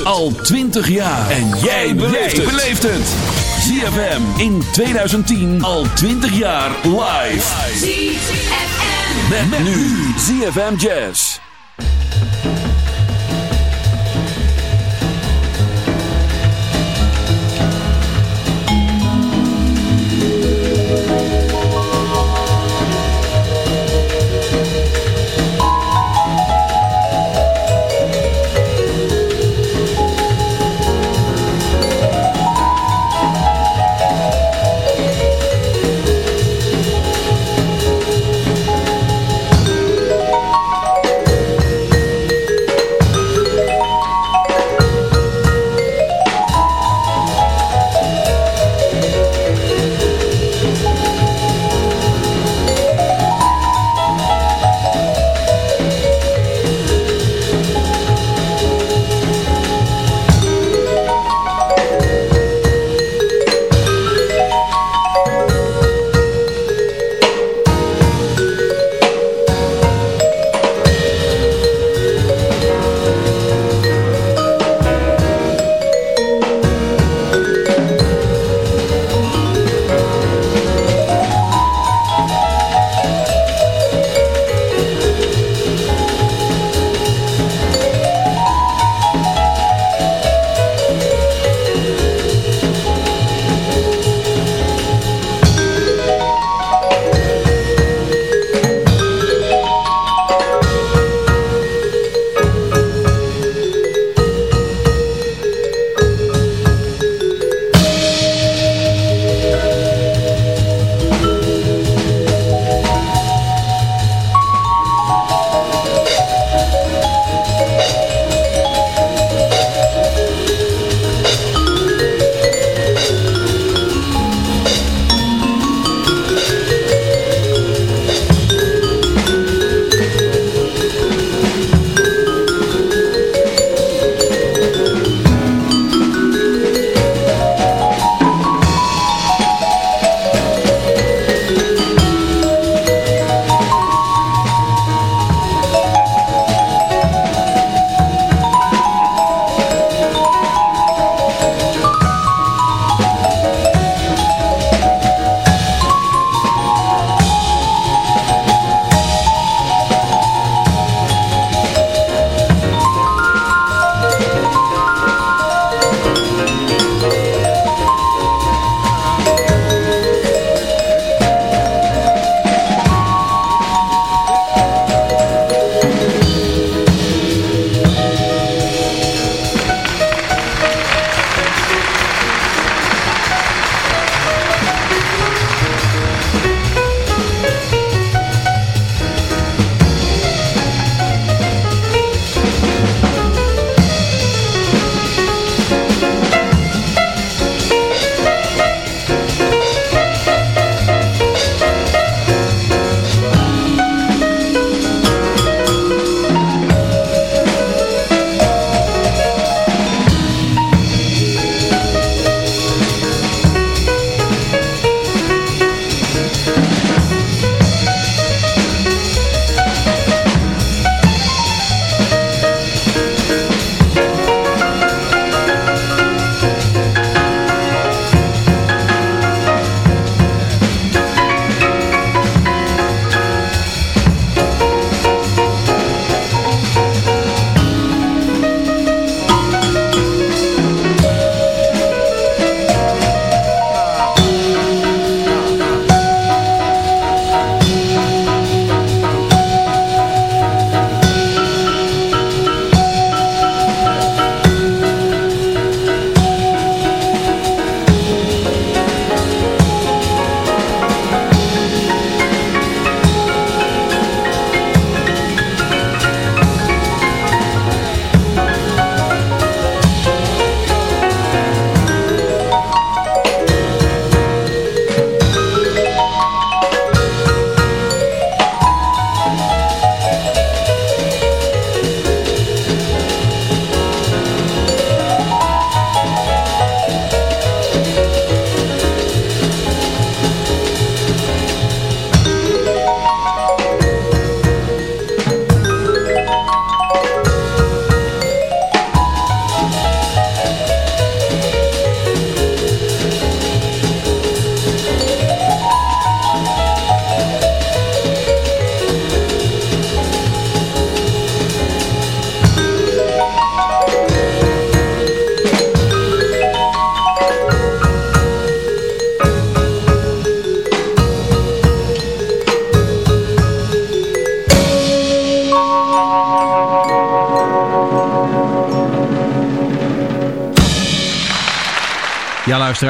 het al 20 jaar. En jij beleeft het. ZFM in 2010 al 20 jaar live. ZFM. Met, met nu ZFM Jazz.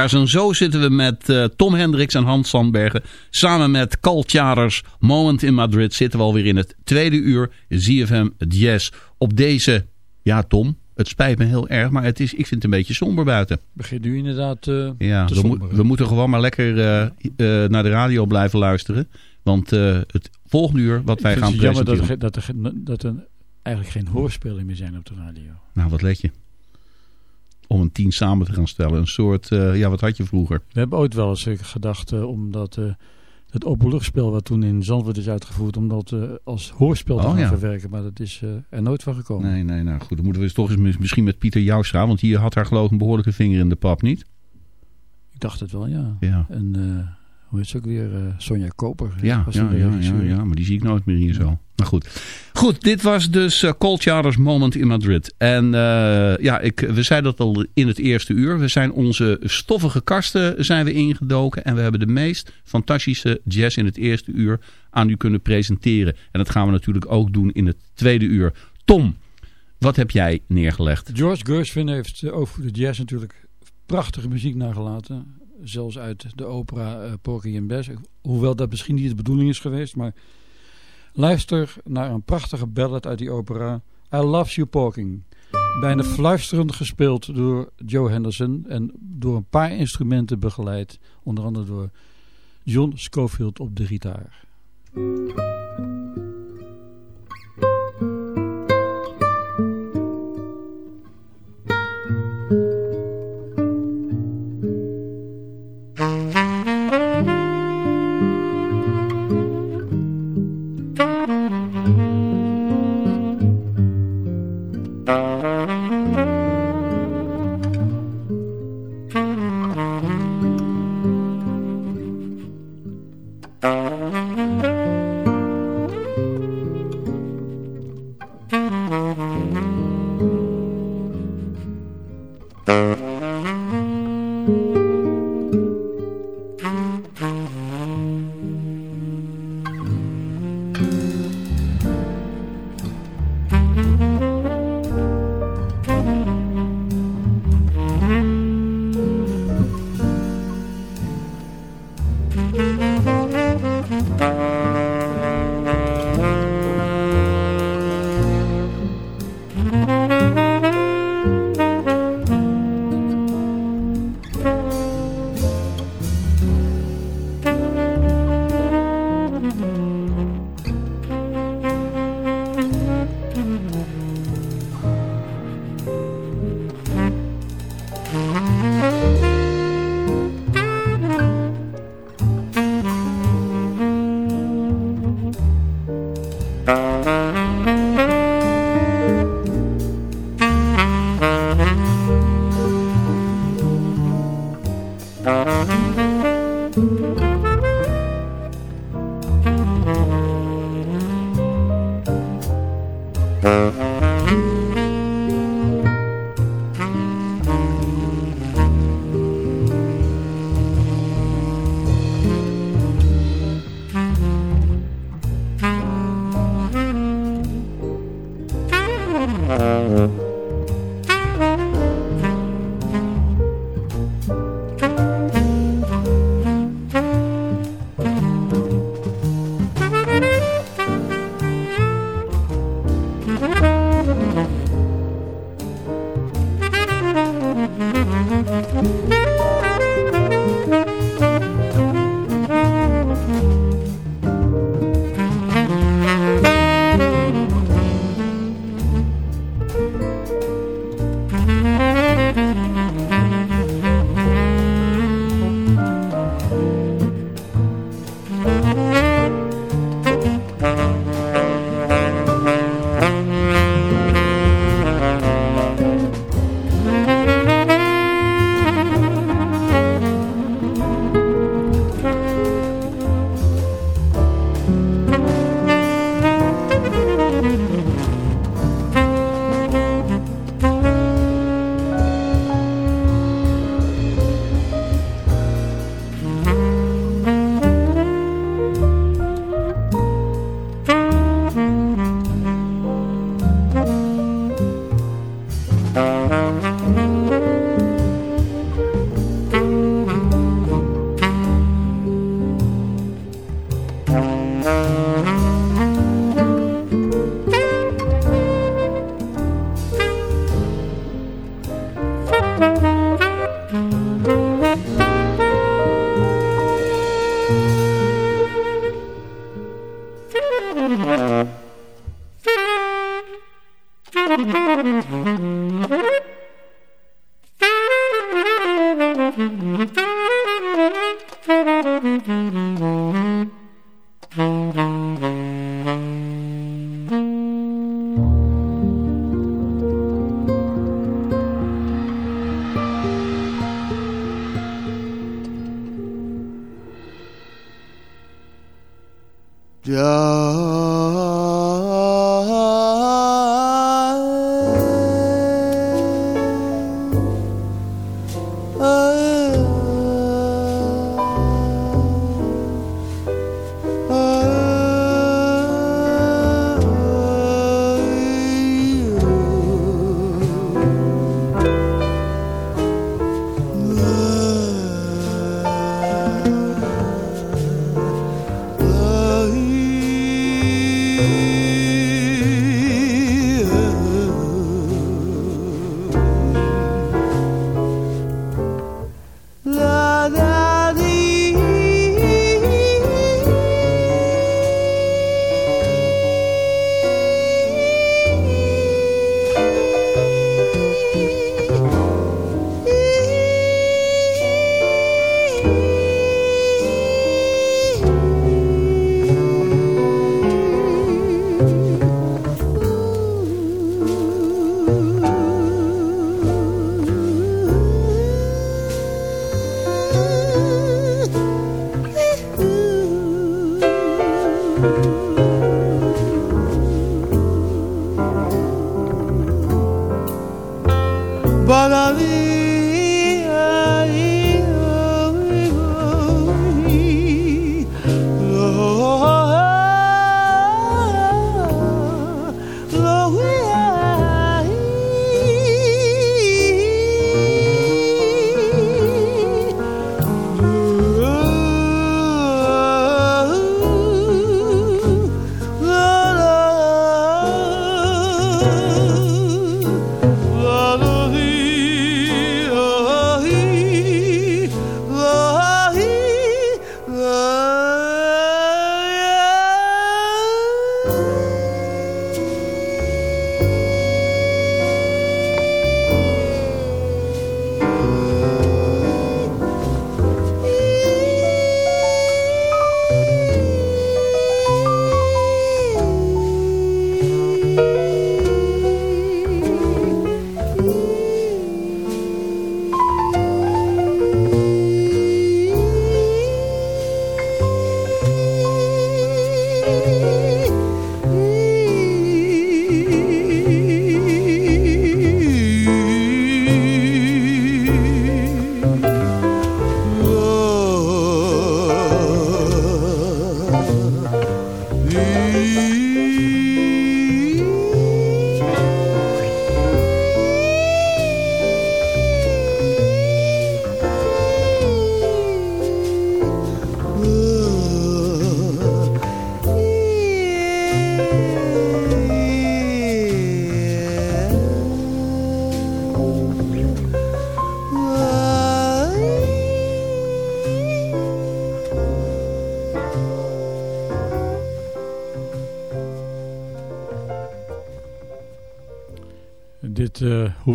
Luisteraars, en zo zitten we met uh, Tom Hendricks en Hans Sandbergen. Samen met Caltjaders Moment in Madrid zitten we alweer in het tweede uur ZFM Jazz. Op deze, ja Tom, het spijt me heel erg, maar het is, ik vind het een beetje somber buiten. Begint nu inderdaad uh, ja, te we, mo we, moeten gewoon maar lekker uh, uh, naar de radio blijven luisteren. Want het volgende uur wat wij gaan presenteren... Het jammer dat er, dat, er, dat er eigenlijk geen hoorspelen meer zijn op de radio. Nou, wat let je? Om een team samen te gaan stellen. Een soort, uh, ja, wat had je vroeger? We hebben ooit wel eens gedacht uh, om dat, uh, het openluchtspel wat toen in Zandvoort is uitgevoerd, om dat als hoorspel te oh, gaan ja. verwerken. Maar dat is er nooit van gekomen. Nee, nee, nou goed. Dan moeten we dus toch eens misschien met Pieter Joustra, want hier had haar geloof ik een behoorlijke vinger in de pap, niet? Ik dacht het wel, ja. ja. En hoe heet ze ook weer? Sonja Koper. Ja, ja, ja, ja, ja, maar die zie ik nooit meer hier zo. Maar goed. Goed, dit was dus uh, Cold Moment in Madrid. En uh, ja, ik, we zeiden dat al in het eerste uur. We zijn onze stoffige kasten zijn we ingedoken. En we hebben de meest fantastische jazz in het eerste uur aan u kunnen presenteren. En dat gaan we natuurlijk ook doen in het tweede uur. Tom, wat heb jij neergelegd? George Gershwin heeft uh, over de jazz natuurlijk prachtige muziek nagelaten. Zelfs uit de opera Porky and Bess. Hoewel dat misschien niet de bedoeling is geweest, maar... Luister naar een prachtige ballad uit die opera I Love You Porking. Bijna fluisterend gespeeld door Joe Henderson en door een paar instrumenten begeleid. Onder andere door John Schofield op de gitaar.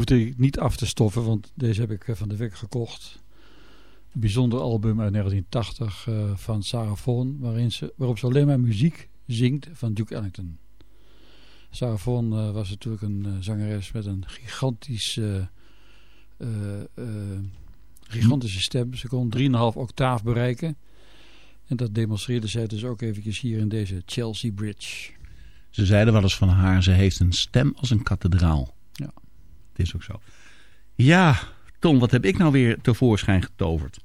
Hoefde ik niet af te stoffen, want deze heb ik eh, van de week gekocht. Een bijzonder album uit 1980 uh, van Sarah Vaughan, waarin ze, waarop ze alleen maar muziek zingt van Duke Ellington. Sarah Vaughan uh, was natuurlijk een zangeres met een gigantische, gigantische stem. Ze kon 3,5 octaaf bereiken. En dat demonstreerde zij dus ook eventjes hier in deze Chelsea Bridge. Ze zeiden wel eens van haar, ze heeft een stem als een kathedraal. Ja. Is ook zo. Ja, Tom, wat heb ik nou weer tevoorschijn getoverd?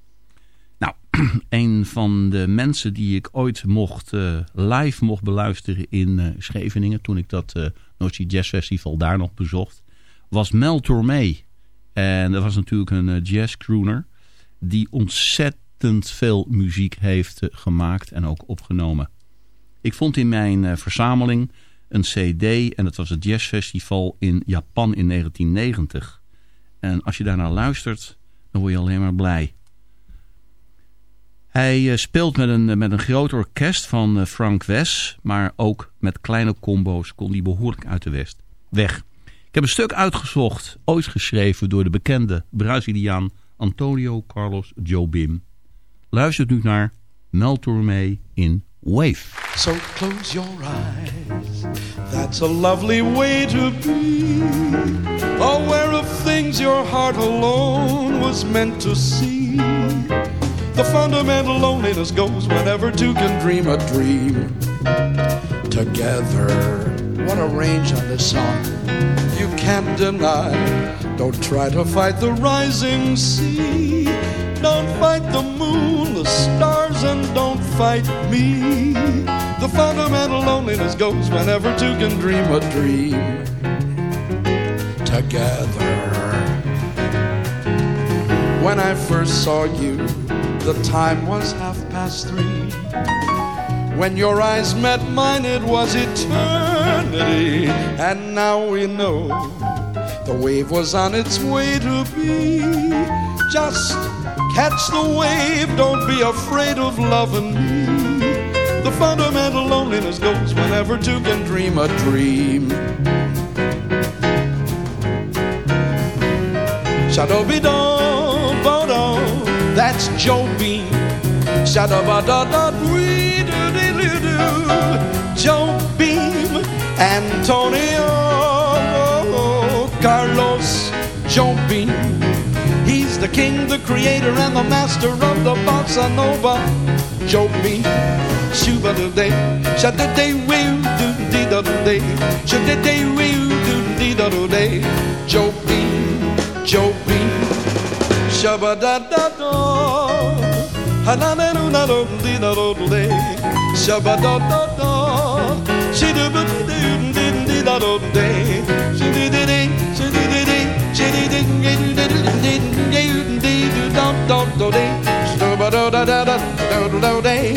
Nou, een van de mensen die ik ooit mocht, uh, live mocht beluisteren in uh, Scheveningen... toen ik dat uh, Jazz Festival daar nog bezocht... was Mel Tormé. En dat was natuurlijk een jazz crooner... die ontzettend veel muziek heeft gemaakt en ook opgenomen. Ik vond in mijn verzameling een cd en dat was het jazzfestival in Japan in 1990. En als je daarnaar luistert, dan word je alleen maar blij. Hij eh, speelt met een, met een groot orkest van eh, Frank Wes, maar ook met kleine combo's kon hij behoorlijk uit de west weg. Ik heb een stuk uitgezocht, ooit geschreven door de bekende Braziliaan Antonio Carlos Jobim. Luistert nu naar Mel Tormé in Wave. So close your eyes, that's a lovely way to be. Aware of things your heart alone was meant to see. The fundamental loneliness goes whenever two can dream a dream together. What a range on this song you can't deny. Don't try to fight the rising sea. Don't fight the moon, the stars, and don't fight me. The fundamental loneliness goes whenever two can dream a dream together. When I first saw you, the time was half past three. When your eyes met mine, it was eternity. And now we know the wave was on its way to be. Just catch the wave, don't be afraid of loving me. The fundamental loneliness goes whenever two can dream a dream. Shadow be do do, that's Joe Beam. Shadow ba da da doo doo doo. Joe Beam, Antonio Carlos Joe Beam. He's the king, the creator, and the master of the bossa nova. Joe me, shuba do day, shada day will do dee da do day, shada day will do dee da do day. Show me, show me, shaba da da do, hanana do na do dee da do day, shaba da da do, she do dee dee da do day, shida dee dee, shida dee dee, shida dee dee dum dum do day.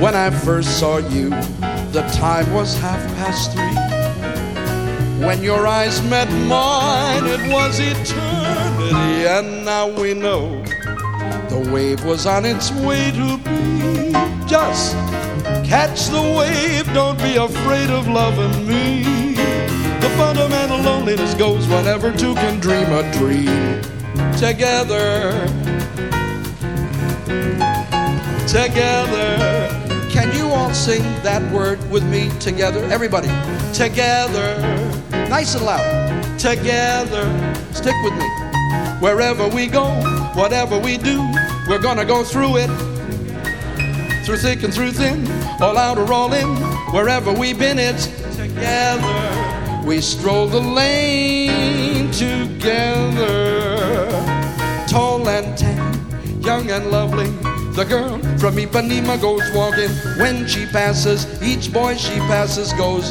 When I first saw you, the time was half past three. When your eyes met mine, it was eternity. And now we know the wave was on its way to be. Just catch the wave, don't be afraid of loving me. Fundamental loneliness goes whenever two can dream a dream together. Together. Can you all sing that word with me together? Everybody. Together. Nice and loud. Together. Stick with me. Wherever we go, whatever we do, we're gonna go through it. Through thick and through thin, all out or all in, wherever we've been, it's together. We stroll the lane together tall and tan, young and lovely. The girl from Ipanema goes walking. When she passes, each boy she passes goes.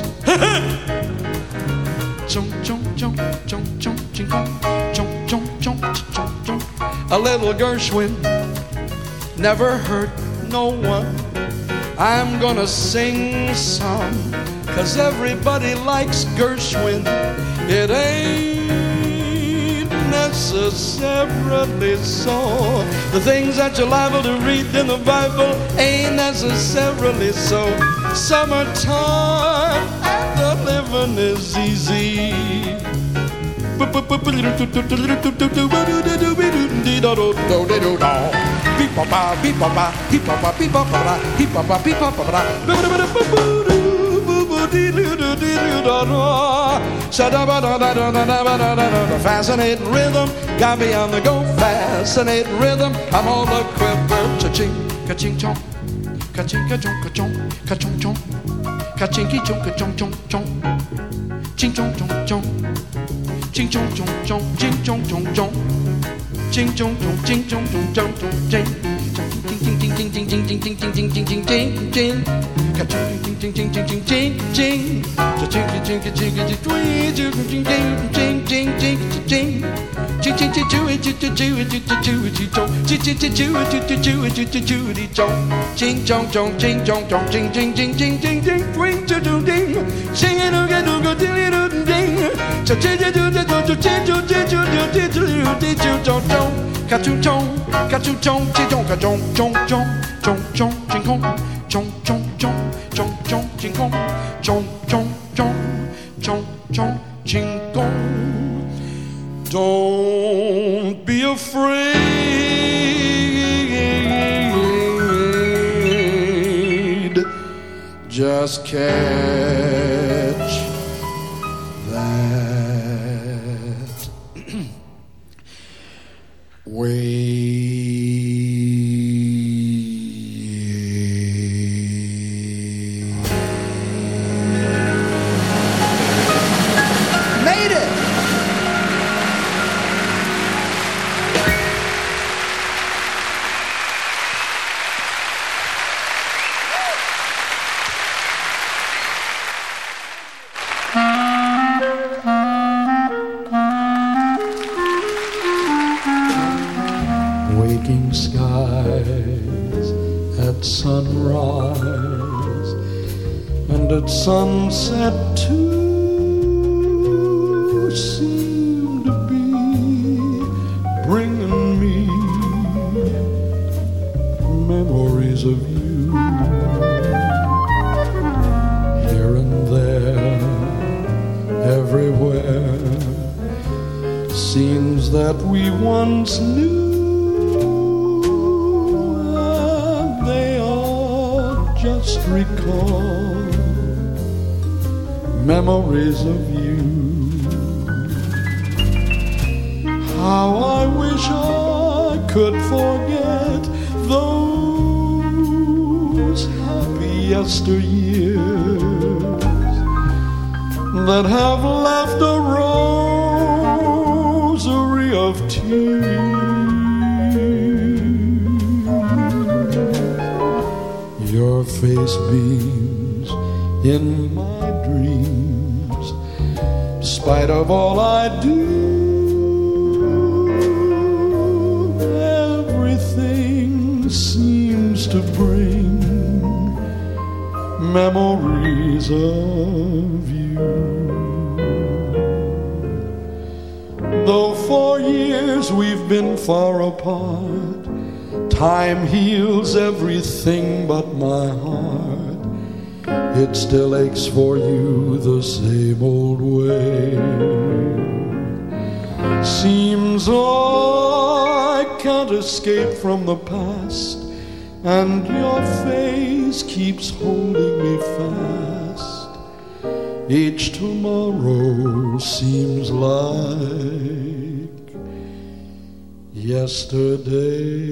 A little Gershwin never hurt no one. I'm gonna sing some, cause everybody likes Gershwin. It ain't necessarily so. The things that you're liable to read in the Bible ain't necessarily so. Summertime and the living is easy. Fascinating rhythm, got me on the go. Fascinating rhythm, I'm on the quiver. Cha-ching, ka-ching chong, ka-ching ka-chong, ka-chong, ka-chong chong, ka-ching ki-chong, ka-chong chong chong, ching chong chong chong, ching chong chong chong, ching chong chong chong, ching chong chong, ching chong chong chong chong, ching, ching ching ching ching ching ching ching ching ching ching ching ching ching, 卡丘中，卡丘中，金中卡中中中中中进攻，中中中中中进攻，中中中中中进攻。Don't be afraid, just care. Wave. Sunset too seem to be bringing me memories of you here and there everywhere. Scenes that we once knew and they all just recall memories of you how I wish I could forget those happy yesteryears that have left a rosary of tears. Your face beams in my dreams, spite of all I do. Everything seems to bring memories of you. Though for years we've been far apart, time heals everything but my heart. It still aches for you the same old way. Seems I can't escape from the past, and your face keeps holding me fast. Each tomorrow seems like yesterday.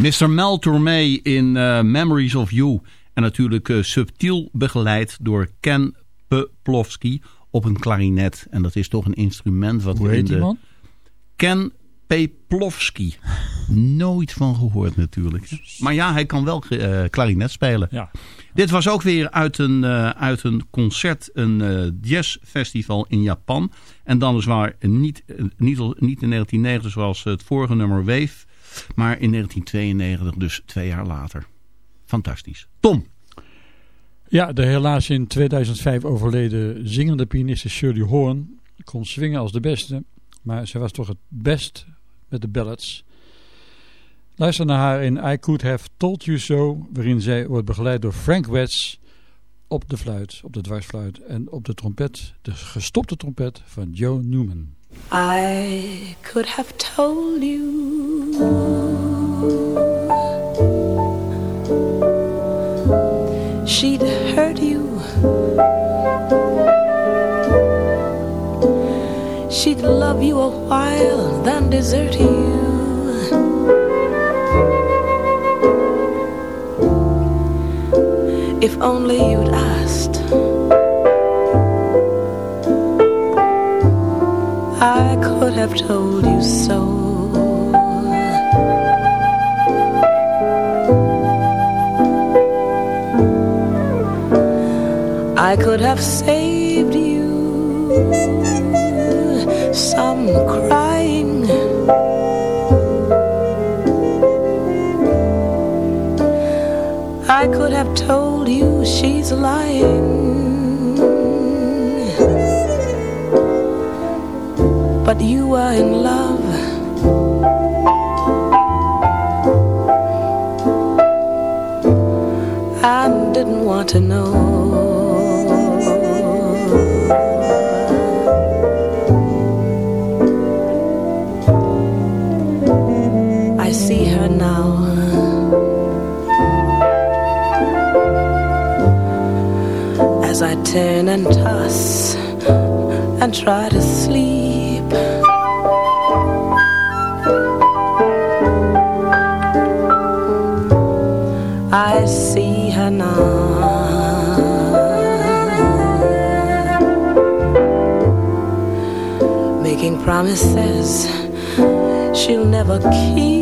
Mr. Mel Tormé in uh, Memories of You. En natuurlijk uh, subtiel begeleid door Ken Peplowski op een klarinet. En dat is toch een instrument wat... Hoe heet die man? Ken Peplowski. Nooit van gehoord natuurlijk. Maar ja, hij kan wel uh, klarinet spelen. Ja. Dit was ook weer uit een, uh, uit een concert, een uh, jazzfestival in Japan. En dan is waar niet, niet, niet in 1990 zoals het vorige nummer Wave... Maar in 1992, dus twee jaar later. Fantastisch. Tom. Ja, de helaas in 2005 overleden zingende pianiste Shirley Horn kon swingen als de beste. Maar ze was toch het best met de ballads. Luister naar haar in I Could Have Told You So, waarin zij wordt begeleid door Frank Wetz op de fluit, op de dwarsfluit en op de trompet, de gestopte trompet van Joe Newman. I could have told you she'd hurt you. She'd love you a while, then desert you. If only you'd asked. I could have told you so. I could have saved you some crying. I could have told you she's lying. You were in love. And didn't want to know. I see her now. As I turn and toss and try to sleep. Promises she'll never keep.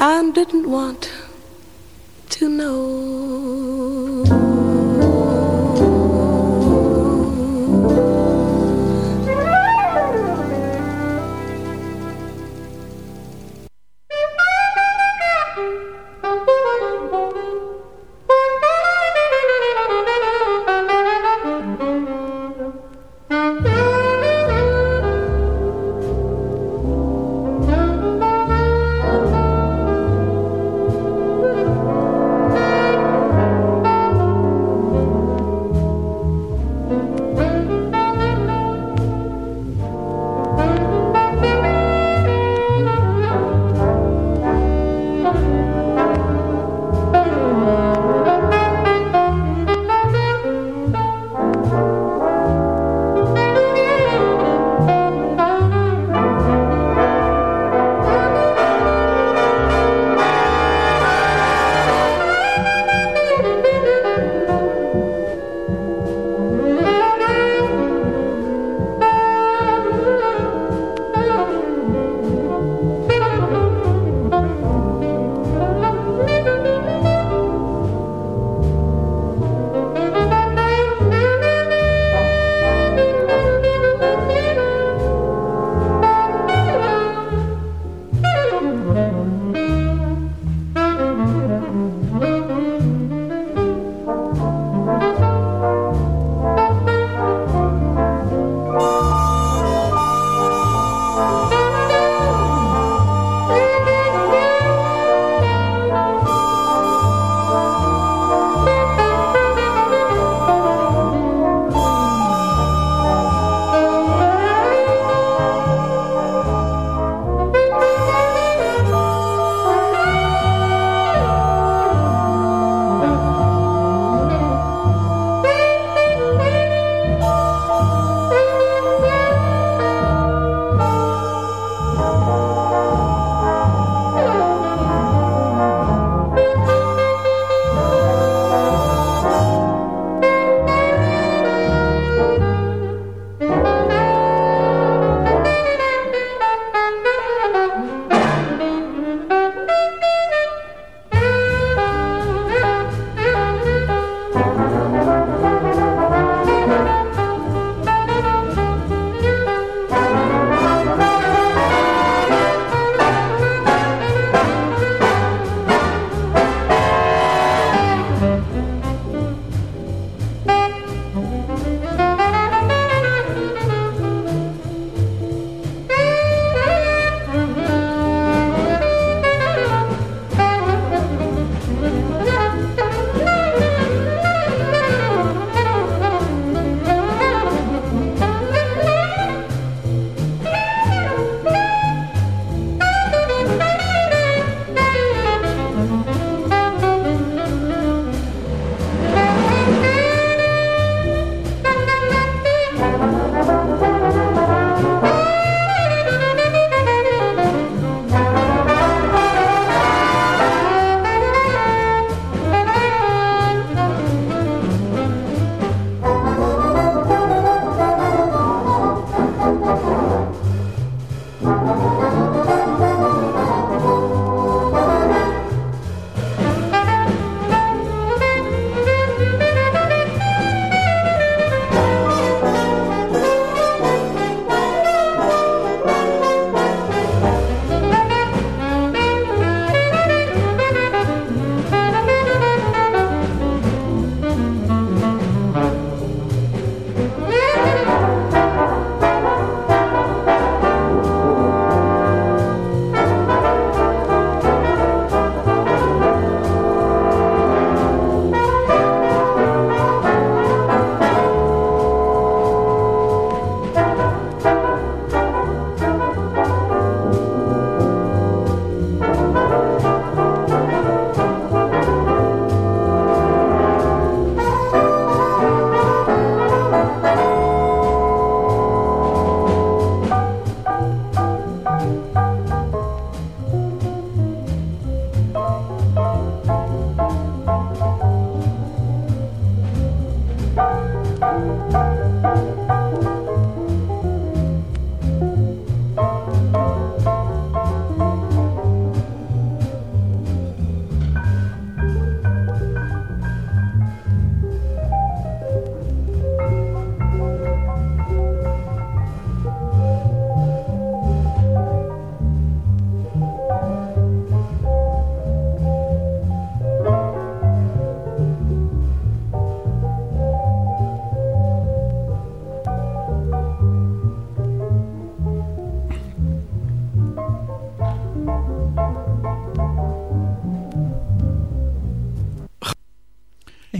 I didn't want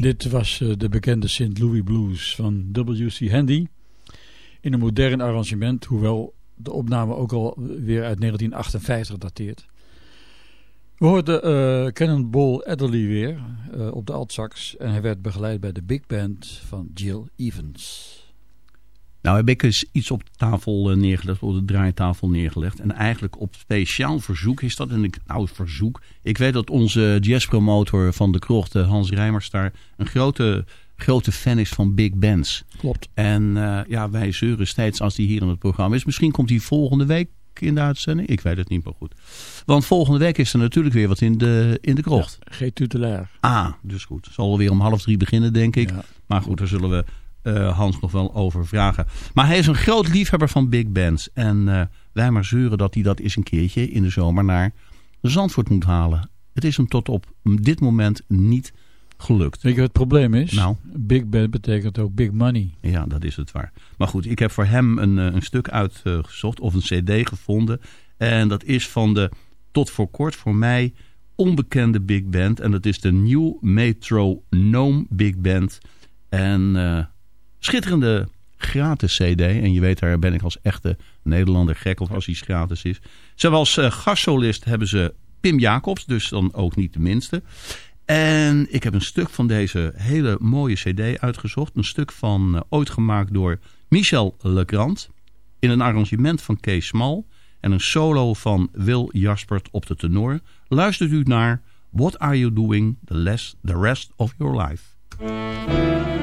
Dit was uh, de bekende St. Louis Blues van W.C. Handy. In een modern arrangement, hoewel de opname ook al weer uit 1958 dateert. We hoorden uh, Cannonball Adderley weer uh, op de altsax en hij werd begeleid bij de big band van Jill Evans. Nou heb ik eens iets op de tafel neergelegd, op de draaitafel neergelegd. En eigenlijk op speciaal verzoek is dat. En ik, nou, verzoek. Ik weet dat onze jazzpromotor van de krocht, Hans Rijmers, daar een grote, grote fan is van big bands. Klopt. En uh, ja, wij zeuren steeds als hij hier in het programma is. Misschien komt hij volgende week in de uitzending. Ik weet het niet meer goed. Want volgende week is er natuurlijk weer wat in de, in de krocht. Ja, geen tutelair. Ah, dus goed. Het zal weer om half drie beginnen, denk ik. Ja. Maar goed, daar zullen we uh, Hans nog wel over vragen. Maar hij is een groot liefhebber van big bands. En uh, wij maar zeuren dat hij dat eens een keertje in de zomer naar Zandvoort moet halen. Het is hem tot op dit moment niet gelukt. Weet je wat het probleem is? Nou. Big band betekent ook big money. Ja, dat is het waar. Maar goed, ik heb voor hem een, een stuk uitgezocht of een cd gevonden. En dat is van de tot voor kort voor mij onbekende big band. En dat is de New Metronome Big Band. En uh, schitterende gratis cd. En je weet, daar ben ik als echte Nederlander gek op als iets gratis is. Zoals uh, gastsolist hebben ze Pim Jacobs, dus dan ook niet de minste. En ik heb een stuk van deze hele mooie cd uitgezocht. Een stuk van uh, ooit gemaakt door Michel Legrand. In een arrangement van Kees Smal. En een solo van Wil Jaspert op de tenor. Luistert u naar What Are You Doing the, less, the Rest of Your Life.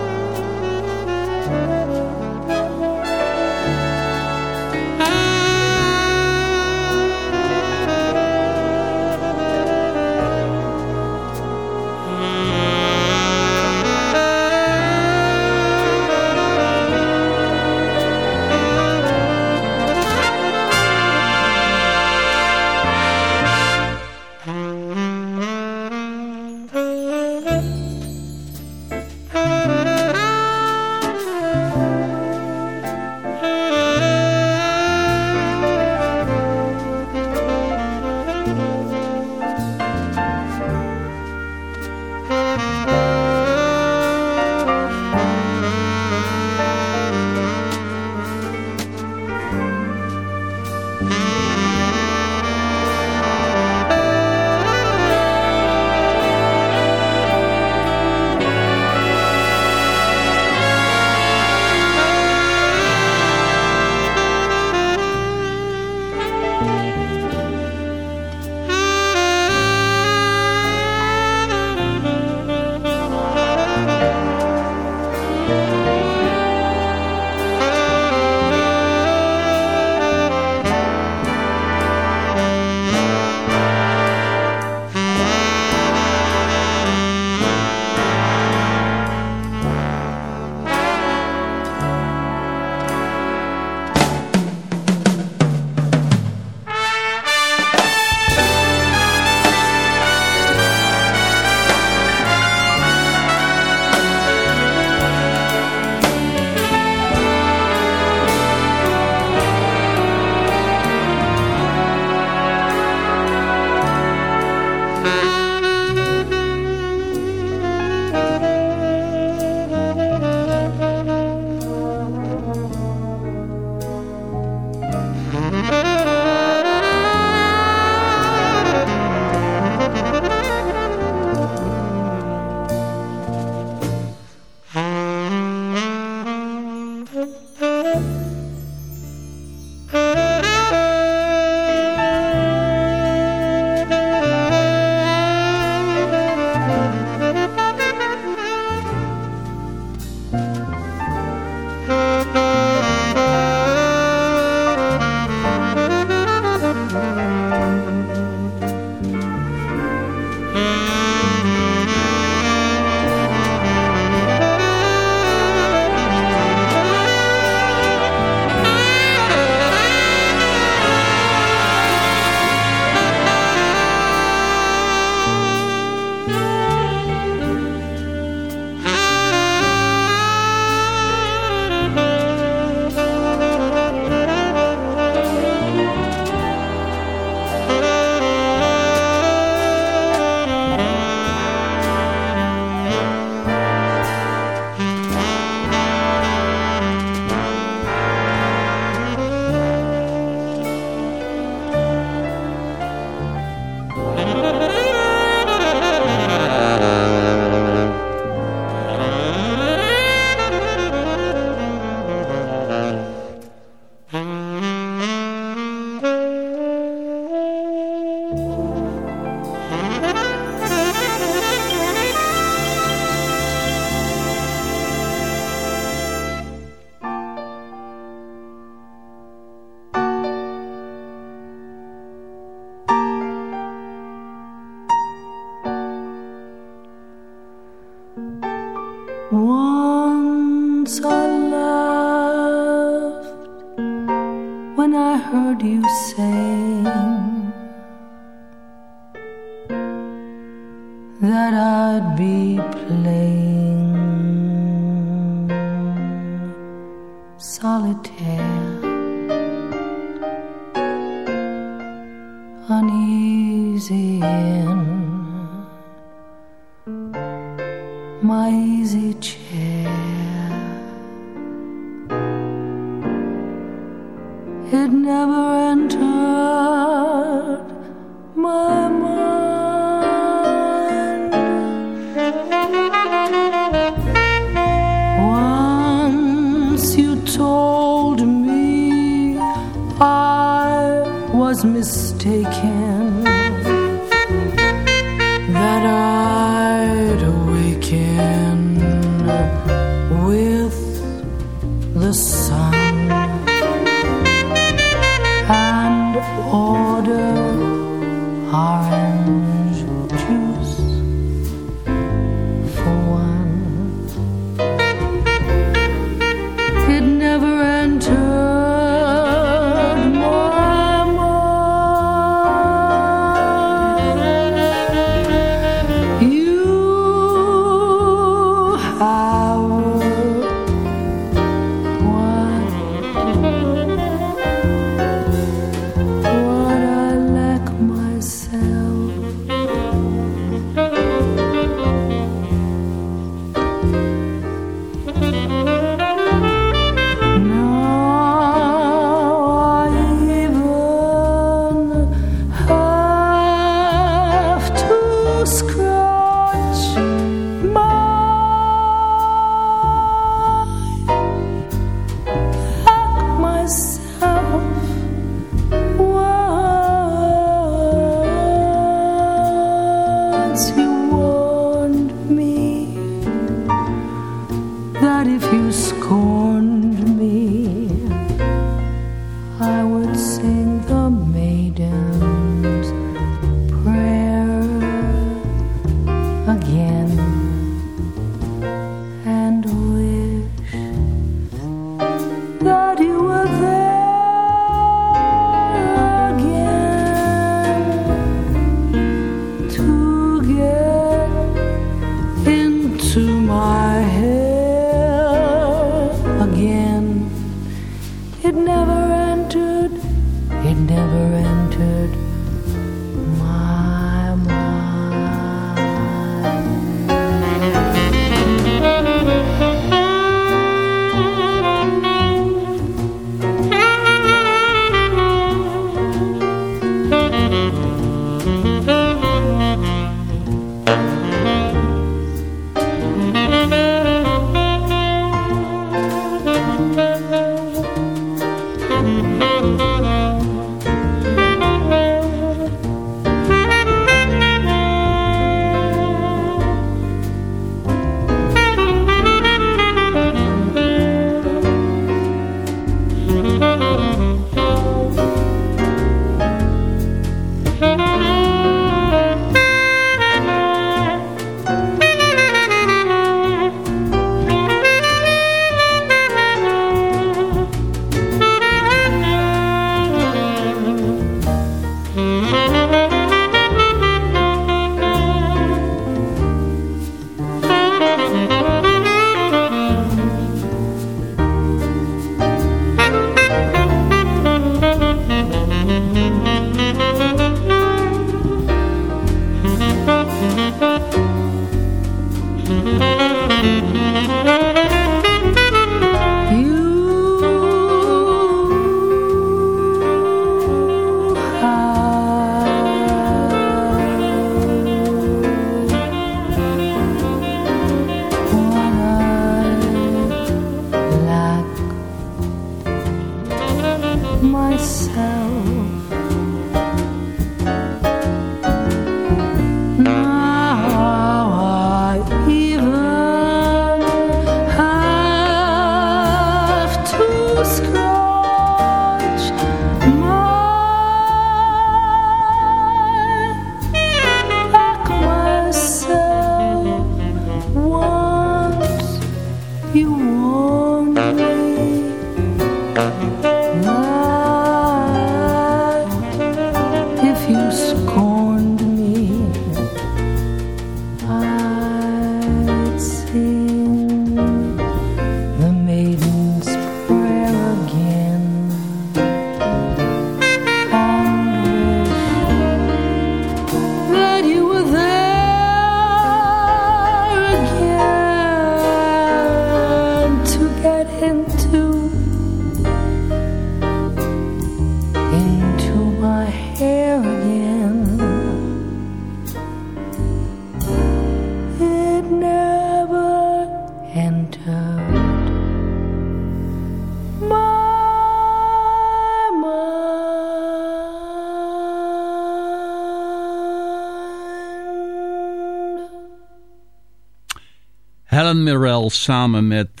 Samen met uh,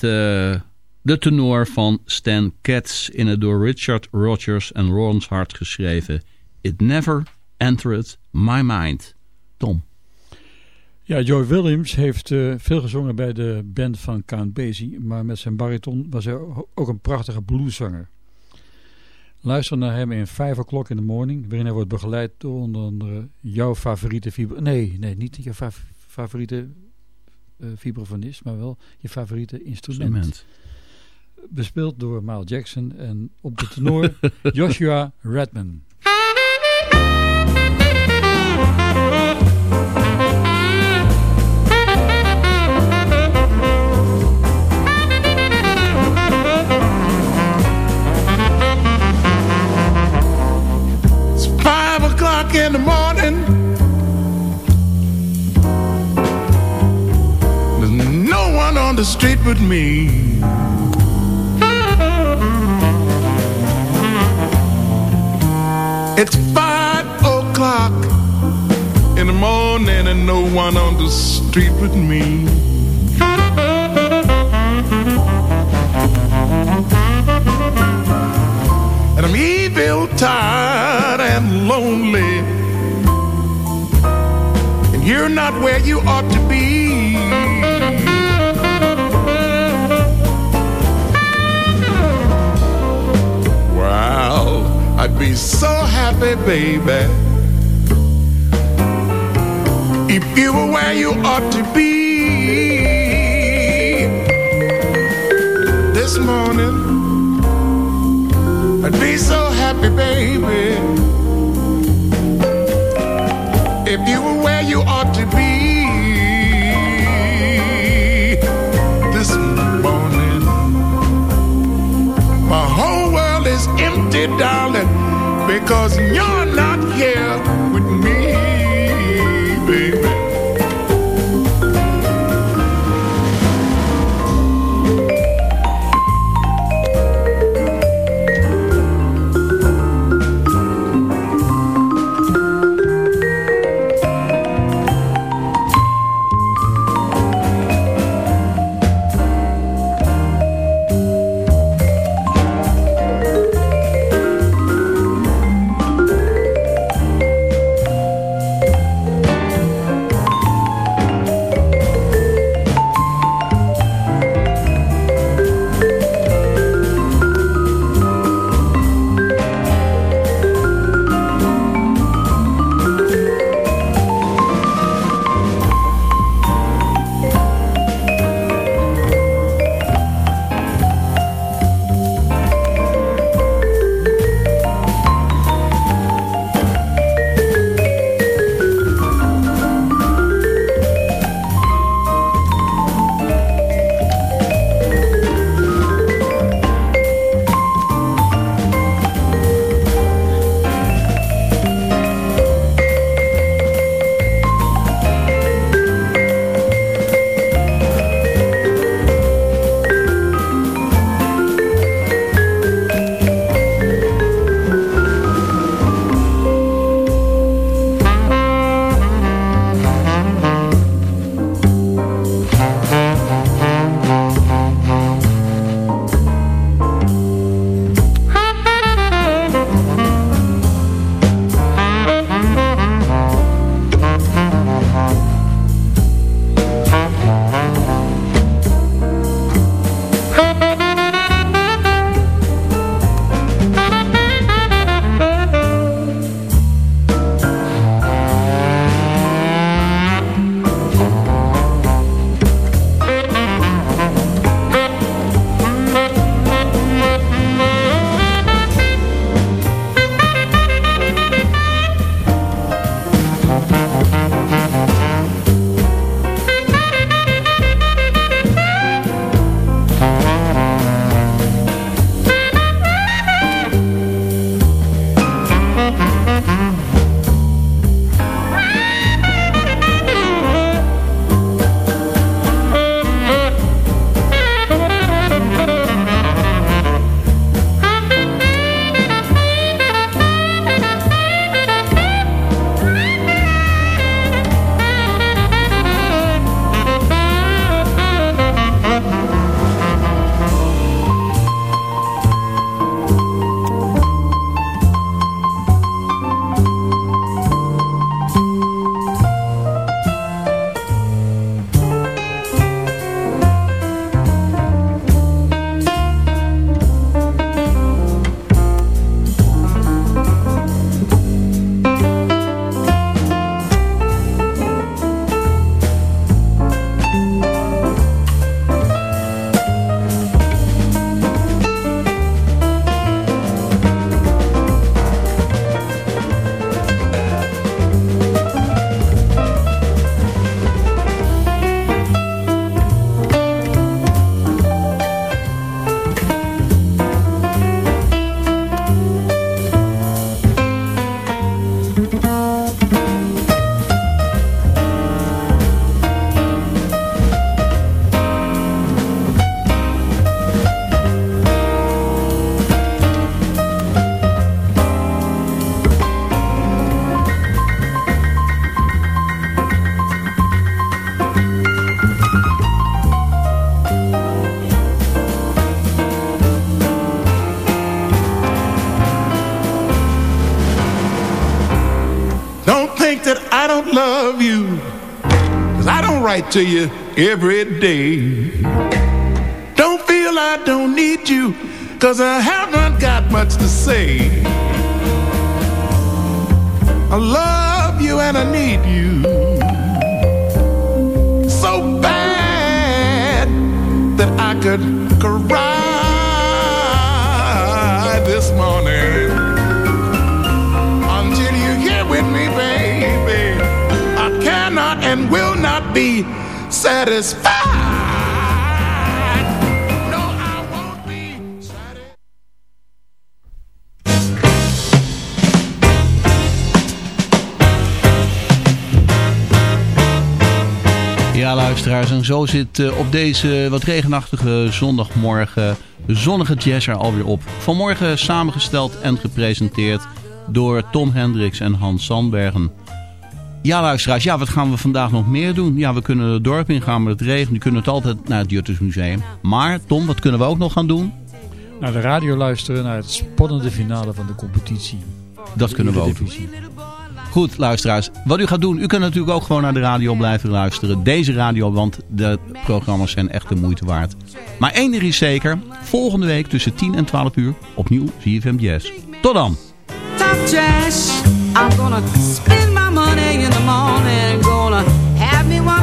de tenor van Stan Getz in het door Richard Rogers en Ron Hart geschreven It Never Entered My Mind. Tom. Ja, Joy Williams heeft uh, veel gezongen bij de band van Count Basie, maar met zijn bariton was hij ook een prachtige blueszanger. Luister naar hem in 5 o'clock in the morning, waarin hij wordt begeleid door onder andere jouw favoriete. Nee, nee, niet fa favoriete uh, vibrafonist, maar wel je favoriete instrument. instrument. Bespeeld door Miles Jackson en op de tenor Joshua Redman. In the morning the street with me. It's five o'clock in the morning and no one on the street with me. And I'm evil, tired, and lonely. And you're not where you ought be so happy, baby, if you were where you ought to be. This morning, I'd be so happy, baby, if you were where you ought to be. This morning, my whole world is empty, darling because you're not here Don't to you every day. Don't feel I don't need you. Cause I haven't got much to say. I love you and I need you. So bad that I could cry this morning. Until you with me, baby. I cannot and will be satisfied. No, I won't be satisfied. Ja, luisteraars, en zo zit eh, op deze wat regenachtige zondagmorgen zonnige jazz er alweer op. Vanmorgen samengesteld en gepresenteerd door Tom Hendricks en Hans Sandbergen. Ja, luisteraars, ja, wat gaan we vandaag nog meer doen? Ja, we kunnen het dorp ingaan met het regen. Nu kunnen we het altijd naar het Juttersmuseum. Maar, Tom, wat kunnen we ook nog gaan doen? Naar de radio luisteren, naar het spannende finale van de competitie. Dat kunnen we ook doen. Goed, luisteraars. Wat u gaat doen, u kunt natuurlijk ook gewoon naar de radio blijven luisteren. Deze radio, want de programma's zijn echt de moeite waard. Maar één ding is zeker. Volgende week tussen 10 en 12 uur opnieuw ZFM Jazz. Tot dan! Money in the morning. Gonna have me one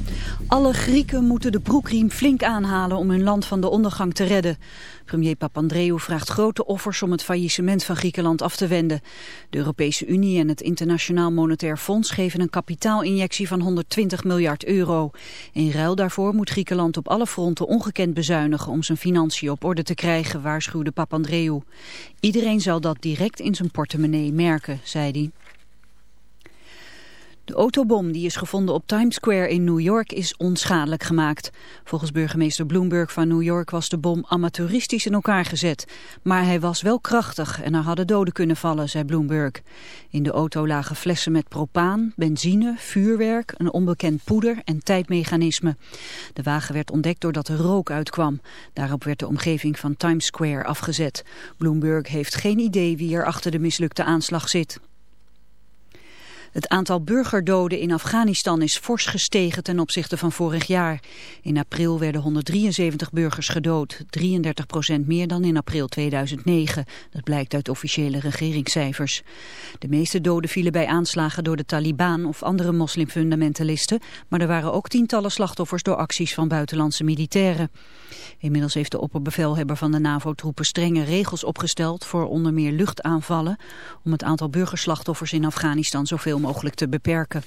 Alle Grieken moeten de broekriem flink aanhalen om hun land van de ondergang te redden. Premier Papandreou vraagt grote offers om het faillissement van Griekenland af te wenden. De Europese Unie en het Internationaal Monetair Fonds geven een kapitaalinjectie van 120 miljard euro. In ruil daarvoor moet Griekenland op alle fronten ongekend bezuinigen om zijn financiën op orde te krijgen, waarschuwde Papandreou. Iedereen zal dat direct in zijn portemonnee merken, zei hij. De autobom die is gevonden op Times Square in New York is onschadelijk gemaakt. Volgens burgemeester Bloomberg van New York was de bom amateuristisch in elkaar gezet. Maar hij was wel krachtig en er hadden doden kunnen vallen, zei Bloomberg. In de auto lagen flessen met propaan, benzine, vuurwerk, een onbekend poeder en tijdmechanisme. De wagen werd ontdekt doordat er rook uitkwam. Daarop werd de omgeving van Times Square afgezet. Bloomberg heeft geen idee wie er achter de mislukte aanslag zit. Het aantal burgerdoden in Afghanistan is fors gestegen ten opzichte van vorig jaar. In april werden 173 burgers gedood, 33 procent meer dan in april 2009. Dat blijkt uit officiële regeringscijfers. De meeste doden vielen bij aanslagen door de Taliban of andere moslimfundamentalisten, maar er waren ook tientallen slachtoffers door acties van buitenlandse militairen. Inmiddels heeft de opperbevelhebber van de NAVO-troepen strenge regels opgesteld voor onder meer luchtaanvallen om het aantal burgerslachtoffers in Afghanistan zoveel mogelijk te beperken.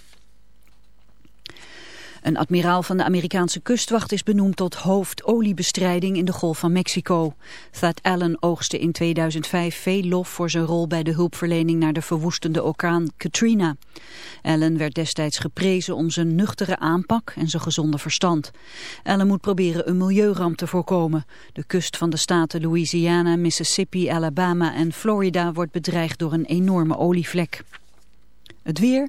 Een admiraal van de Amerikaanse kustwacht is benoemd tot hoofd oliebestrijding in de Golf van Mexico. Thad Allen oogste in 2005 veel lof voor zijn rol bij de hulpverlening naar de verwoestende orkaan Katrina. Allen werd destijds geprezen om zijn nuchtere aanpak en zijn gezonde verstand. Allen moet proberen een milieuramp te voorkomen. De kust van de staten Louisiana, Mississippi, Alabama en Florida wordt bedreigd door een enorme olievlek. Het weer...